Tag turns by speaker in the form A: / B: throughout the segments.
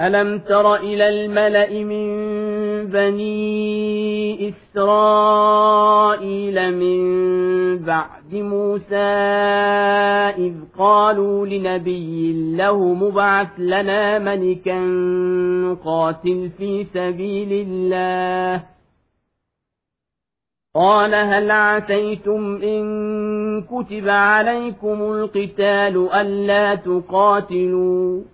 A: ألم تر إلى الملأ من بني إسرائيل من بعد موسى إذ قالوا لنبي له مبعث لنا ملكا قاتل في سبيل الله قال هل عتيتم إن كتب عليكم القتال ألا تقاتلوا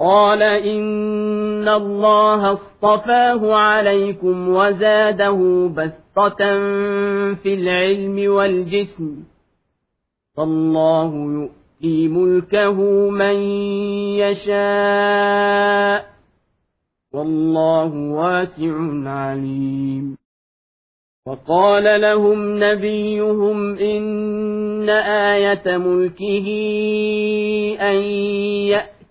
A: قال إن الله اصطفاه عليكم وزاده بسطة في العلم والجسم. فالله يؤتي ملكه من يشاء. والله واسع عليم. وقال لهم نبيهم إن آية ملكه أن يأتي